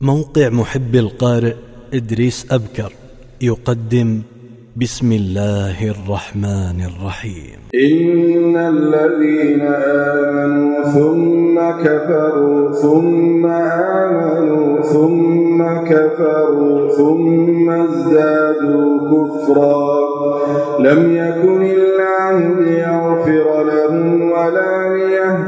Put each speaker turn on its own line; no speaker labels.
موقع محب القارئ إدريس أبكر يقدم بسم الله الرحمن الرحيم.
إن الذين آمنوا ثم كفروا ثم آمنوا ثم كفروا ثم ازدادوا كفرا. لم يكن الله ليغفر لهم ولا